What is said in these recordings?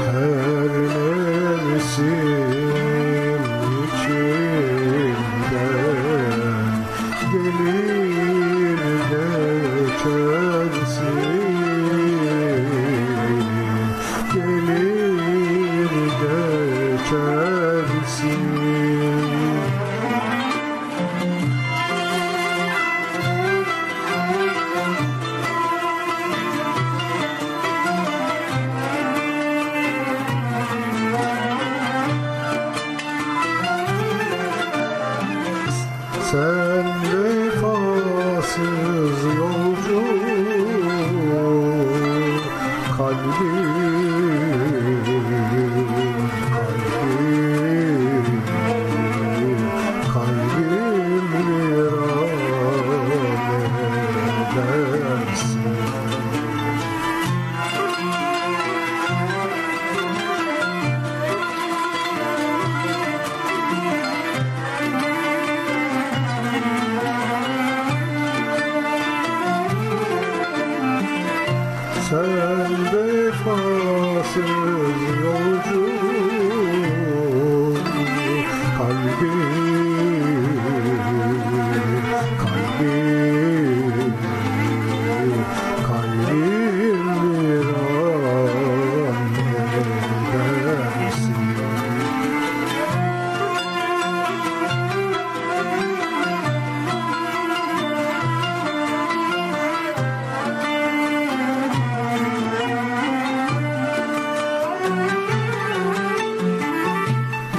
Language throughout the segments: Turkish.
Her Kalbim, Sen vefasız yolcu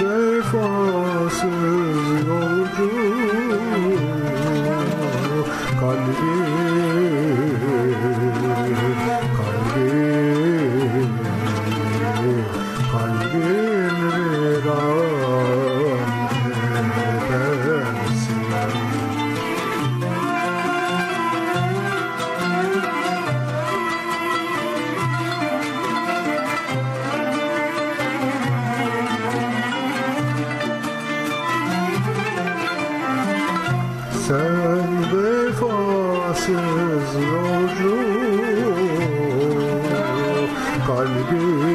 vefasız yolcu Kalbim, Sen vefasız yolcu Kalbim